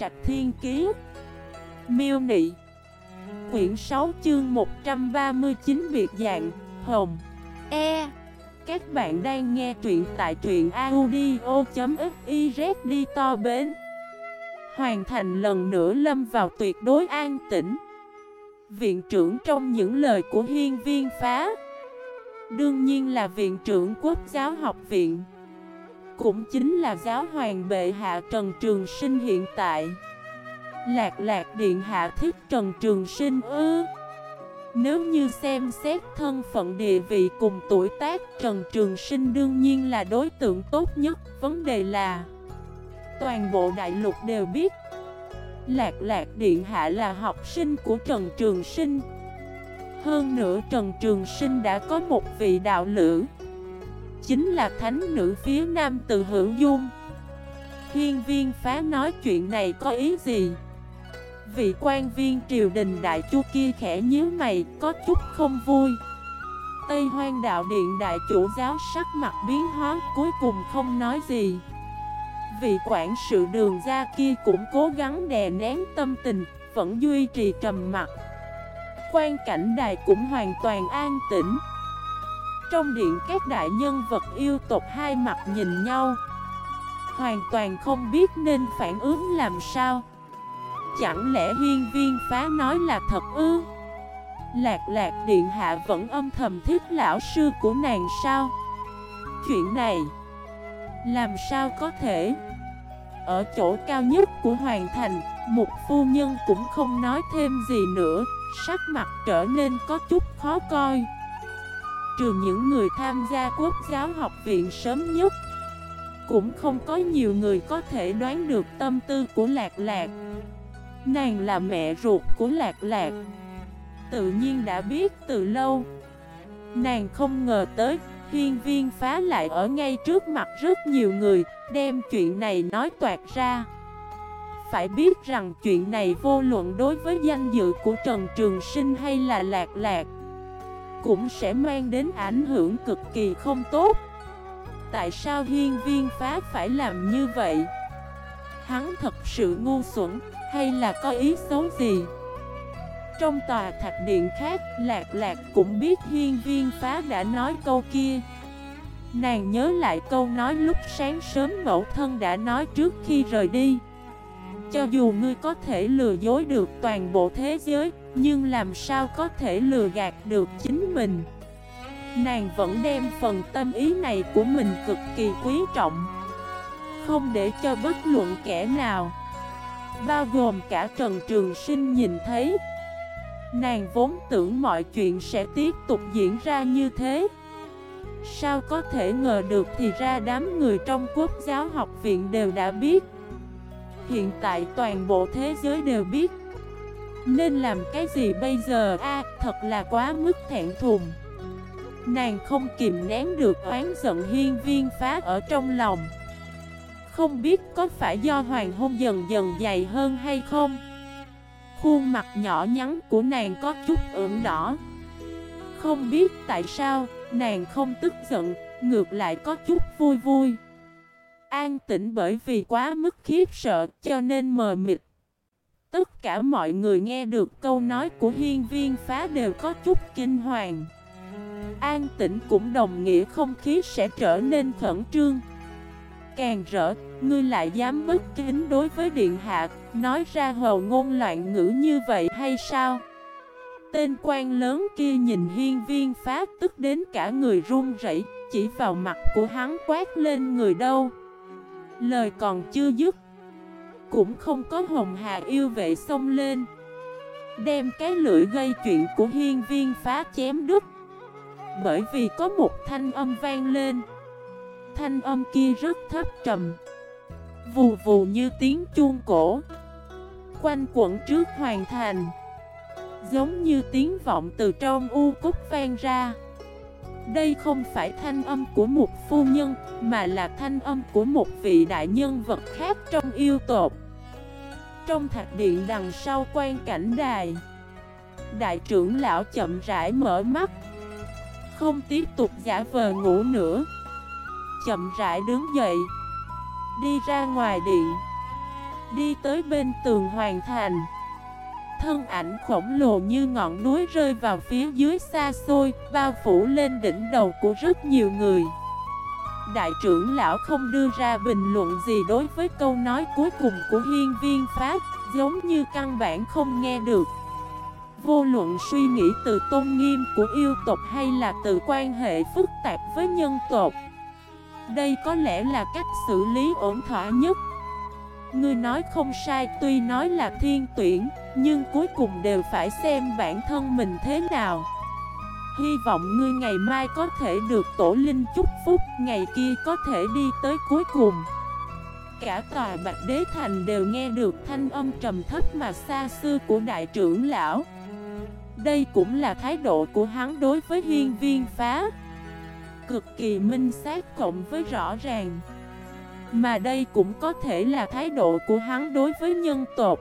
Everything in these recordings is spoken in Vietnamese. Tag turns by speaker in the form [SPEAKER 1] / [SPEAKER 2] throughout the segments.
[SPEAKER 1] Trạch Thiên Kiế Miêu Nị. Quyển 6 chương 139 biệt dạng, Hồng. E. Các bạn đang nghe truyện tại truyện audio.xyz đi to bến. Hoàn thành lần nữa lâm vào tuyệt đối an tĩnh. Viện trưởng trong những lời của hiên viên phá. Đương nhiên là viện trưởng quốc giáo học viện. Cũng chính là giáo hoàng bệ hạ Trần Trường Sinh hiện tại. Lạc lạc điện hạ thích Trần Trường Sinh ư? Nếu như xem xét thân phận địa vị cùng tuổi tác, Trần Trường Sinh đương nhiên là đối tượng tốt nhất. Vấn đề là, Toàn bộ đại lục đều biết, Lạc lạc điện hạ là học sinh của Trần Trường Sinh. Hơn nữa, Trần Trường Sinh đã có một vị đạo lữ. Chính là thánh nữ phía nam từ hữu dung Hiên viên phá nói chuyện này có ý gì Vị quan viên triều đình đại chu kia khẽ nhíu mày có chút không vui Tây hoang đạo điện đại chủ giáo sắc mặt biến hóa cuối cùng không nói gì Vị quản sự đường ra kia cũng cố gắng đè nén tâm tình, vẫn duy trì trầm mặt. Quan cảnh đài cũng hoàn toàn an tĩnh. Trong điện các đại nhân vật yêu tộc hai mặt nhìn nhau. Hoàn toàn không biết nên phản ứng làm sao. Chẳng lẽ hiên viên phá nói là thật ư? Lạc lạc điện hạ vẫn âm thầm thích lão sư của nàng sao? Chuyện này Làm sao có thể? Ở chỗ cao nhất của Hoàng Thành, một phu nhân cũng không nói thêm gì nữa, sắc mặt trở nên có chút khó coi. Trừ những người tham gia quốc giáo học viện sớm nhất, cũng không có nhiều người có thể đoán được tâm tư của Lạc Lạc. Nàng là mẹ ruột của Lạc Lạc, tự nhiên đã biết từ lâu. Nàng không ngờ tới Hiên viên phá lại ở ngay trước mặt rất nhiều người, đem chuyện này nói toạt ra. Phải biết rằng chuyện này vô luận đối với danh dự của Trần Trường Sinh hay là Lạc Lạc cũng sẽ mang đến ảnh hưởng cực kỳ không tốt Tại sao hiên viên phá phải làm như vậy? Hắn thật sự ngu xuẩn hay là có ý xấu gì? Trong tòa thạch điện khác, Lạc Lạc cũng biết hiên viên phá đã nói câu kia Nàng nhớ lại câu nói lúc sáng sớm mẫu thân đã nói trước khi rời đi Cho dù ngươi có thể lừa dối được toàn bộ thế giới nhưng làm sao có thể lừa gạt được chính mình? Nàng vẫn đem phần tâm ý này của mình cực kỳ quý trọng. Không để cho bất luận kẻ nào, Bao gồm cả Trần Trường Sinh nhìn thấy. Nàng vốn tưởng mọi chuyện sẽ tiếp tục diễn ra như thế. Sao có thể ngờ được thì ra đám người trong quốc giáo học viện đều đã biết. Hiện tại toàn bộ thế giới đều biết. Nên làm cái gì bây giờ? A, thật là quá mức thẹn thùng. Nàng không kìm nén được oán giận hiên viên phá ở trong lòng. Không biết có phải do hoàng hôn dần dần dày hơn hay không? Khuôn mặt nhỏ nhắn của nàng có chút ửng đỏ. Không biết tại sao, nàng không tức giận, Ngược lại có chút vui vui. An tĩnh bởi vì quá mức khiếp sợ, cho nên mờ mịt. Tất cả mọi người nghe được câu nói của hiên viên phá đều có chút kinh hoàng. An tĩnh cũng đồng nghĩa không khí sẽ trở nên khẩn trương. Càng rỡ, ngươi lại dám bất kính đối với điện hạ Nói ra hầu ngôn loạn ngữ như vậy hay sao? Tên quan lớn kia nhìn hiên viên phá tức đến cả người run rẩy Chỉ vào mặt của hắn quát lên người đâu? Lời còn chưa dứt cũng không có hồng hà yêu vệ xông lên. Đem cái lưỡi gây chuyện của hiên viên phá chém đứt. Bởi vì có một thanh âm vang lên. Thanh âm kia rất thấp trầm. Vù vù như tiếng chuông cổ. Quanh quẩn trước hoàn thành. Giống như tiếng vọng từ trong u cúc vang ra. Đây không phải thanh âm của một phu nhân, Mà là thanh âm của một vị đại nhân vật khác trong yêu tộc. Trong thạch điện đằng sau quan cảnh đài, Đại trưởng lão chậm rãi mở mắt, Không tiếp tục giả vờ ngủ nữa. Chậm rãi đứng dậy, Đi ra ngoài điện, Đi tới bên tường hoàn thành. Thân ảnh khổng lồ như ngọn núi rơi vào phía dưới xa xôi, Bao phủ lên đỉnh đầu của rất nhiều người. Đại trưởng lão không đưa ra bình luận gì đối với câu nói cuối cùng của hiên viên pháp, Giống như căn bản không nghe được. Vô luận suy nghĩ từ tôn nghiêm của yêu tộc hay là từ quan hệ phức tạp với nhân tộc, Đây có lẽ là cách xử lý ổn thỏa nhất. Ngươi nói không sai, tuy nói là thiên tuyển, Nhưng cuối cùng đều phải xem bản thân mình thế nào. Hy vọng ngươi ngày mai có thể được tổ linh chúc phúc, Ngày kia có thể đi tới cuối cùng. Cả tòa Bạch Đế Thành đều nghe được thanh âm trầm thấp mà xa xưa của đại trưởng lão. Đây cũng là thái độ của hắn đối với hiên viên phá. Cực kỳ minh xác cộng với rõ ràng. Mà đây cũng có thể là thái độ của hắn đối với nhân tộc.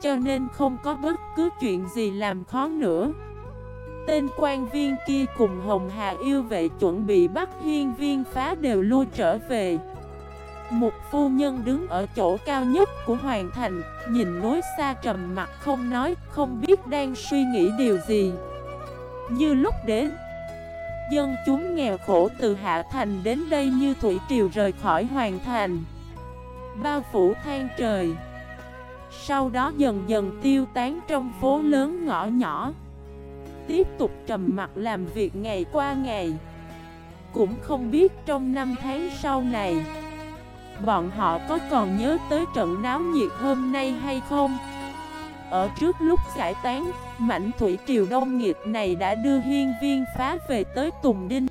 [SPEAKER 1] Cho nên không có bất cứ chuyện gì làm khó nữa. Tên quan viên kia cùng Hồng Hà yêu vệ chuẩn bị bắt hiên viên phá đều lui trở về. Một phu nhân đứng ở chỗ cao nhất của hoàng thành, Nhìn núi xa trầm mặt không nói, Không biết đang suy nghĩ điều gì. Như lúc đến Dân chúng nghèo khổ từ Hạ Thành đến đây như thủy triều rời khỏi hoàng thành. Bao phủ than trời. Sau đó dần dần tiêu tán trong phố lớn ngõ nhỏ. Tiếp tục trầm mặt làm việc ngày qua ngày. Cũng không biết trong năm tháng sau này, Bọn họ có còn nhớ tới trận náo nhiệt hôm nay hay không? Ở trước lúc giải tán, mảnh thủy triều đông nghiệp này đã đưa hiên viên phá về tới Tùng Đinh.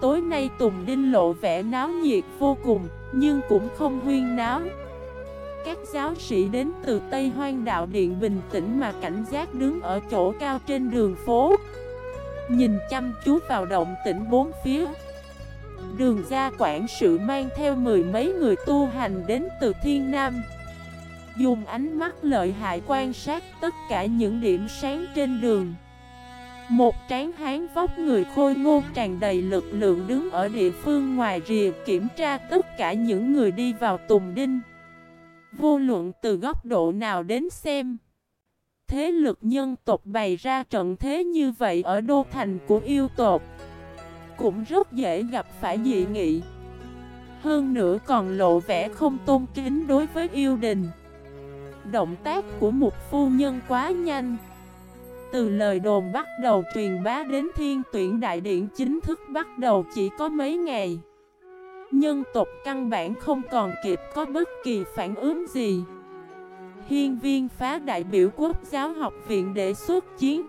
[SPEAKER 1] Tối nay Tùng Đinh lộ vẻ náo nhiệt vô cùng, nhưng cũng không huyên náo. Các giáo sĩ đến từ Tây Hoang Đạo Điện bình tĩnh mà cảnh giác đứng ở chỗ cao trên đường phố. Nhìn chăm chú vào động tĩnh bốn phía. Đường ra quản sự mang theo mười mấy người tu hành đến từ Thiên Nam. Dùng ánh mắt lợi hại quan sát tất cả những điểm sáng trên đường. Một tráng hán vóc người khôi ngô tràn đầy lực lượng đứng ở địa phương ngoài rìa kiểm tra tất cả những người đi vào Tùng Đinh. Vô luận từ góc độ nào đến xem, Thế lực nhân tộc bày ra trận thế như vậy ở đô thành của yêu tộc Cũng rất dễ gặp phải dị nghị. Hơn nữa còn lộ vẻ không tôn kính đối với yêu đình. Động tác của một phu nhân quá nhanh. Từ lời đồn bắt đầu truyền bá đến thiên tuyển đại điện chính thức bắt đầu chỉ có mấy ngày. Nhân tộc căn bản không còn kịp có bất kỳ phản ứng gì. Hiên viên phá đại biểu quốc giáo học viện để xuất chiến.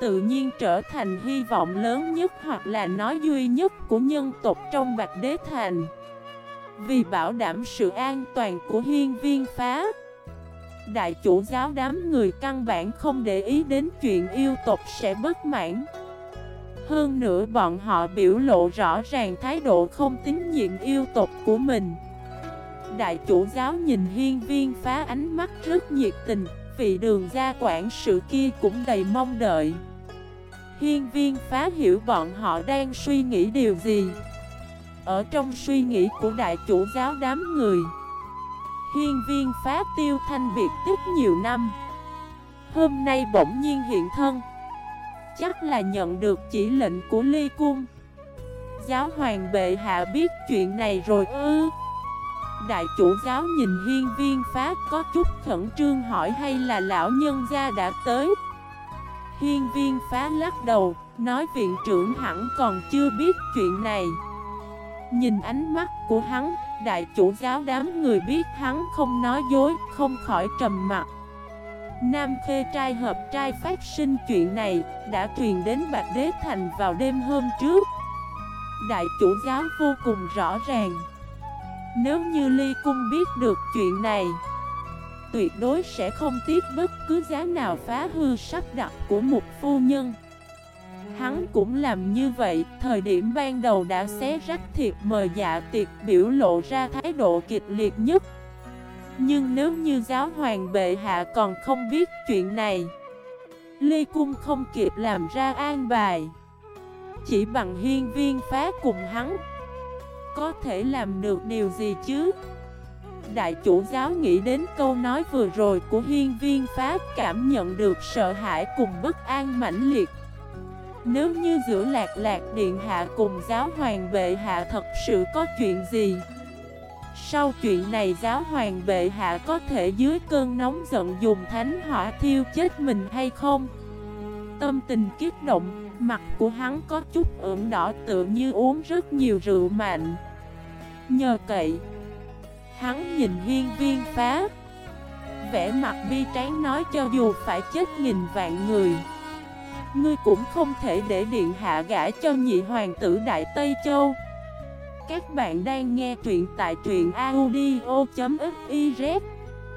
[SPEAKER 1] Tự nhiên trở thành hy vọng lớn nhất hoặc là nói duy nhất của nhân tộc trong Bạch Đế Thành. Vì bảo đảm sự an toàn của hiên viên phá Đại chủ giáo đám người căn bản không để ý đến chuyện yêu tộc sẽ bất mãn. Hơn nữa bọn họ biểu lộ rõ ràng thái độ không tín nhiệm yêu tộc của mình. Đại chủ giáo nhìn hiên viên phá ánh mắt rất nhiệt tình Vị đường gia quản sự kia cũng đầy mong đợi. Hiên viên phá hiểu bọn họ đang suy nghĩ điều gì. Ở trong suy nghĩ của đại chủ giáo đám người Hiên viên phá tiêu thanh biệt tích nhiều năm. Hôm nay bỗng nhiên hiện thân. Chắc là nhận được chỉ lệnh của Ly Cung. Giáo hoàng bệ hạ biết chuyện này rồi ư? Đại chủ giáo nhìn hiên viên phá có chút khẩn trương hỏi hay là lão nhân gia đã tới? Hiên viên phá lắc đầu, nói viện trưởng hẳn còn chưa biết chuyện này. Nhìn ánh mắt của hắn, đại chủ giáo đám người biết hắn không nói dối, không khỏi trầm mặt Nam Khê trai hợp trai phát sinh chuyện này đã truyền đến Bạch Đế Thành vào đêm hôm trước. Đại chủ giáo vô cùng rõ ràng. Nếu như Ly Cung biết được chuyện này Tuyệt đối sẽ không tiếc bất cứ giá nào phá hư sắp đặt của một phu nhân. Hắn cũng làm như vậy, thời điểm ban đầu đã xé rách thiệt mời dạ tiệc biểu lộ ra thái độ kịch liệt nhất. Nhưng nếu như giáo hoàng bệ hạ còn không biết chuyện này ly Cung không kịp làm ra an bài. Chỉ bằng hiên viên phá cùng hắn Có thể làm được điều gì chứ? Đại chủ giáo nghĩ đến câu nói vừa rồi của hiên viên phá cảm nhận được sợ hãi cùng bất an mãnh liệt. Nếu như giữa lạc lạc điện hạ cùng giáo hoàng bệ hạ thật sự có chuyện gì? Sau chuyện này giáo hoàng bệ hạ có thể dưới cơn nóng giận dùng thánh hỏa thiêu chết mình hay không? Tâm tình kiếp động, mặt của hắn có chút ửng đỏ tựa như uống rất nhiều rượu mạnh. Nhờ cậy Hắn nhìn hiên viên phá. Vẽ mặt bi tráng nói cho dù phải chết nghìn vạn người. Ngươi cũng không thể để điện hạ gã cho nhị hoàng tử Đại Tây Châu. Các bạn đang nghe truyện tại truyện audio.fif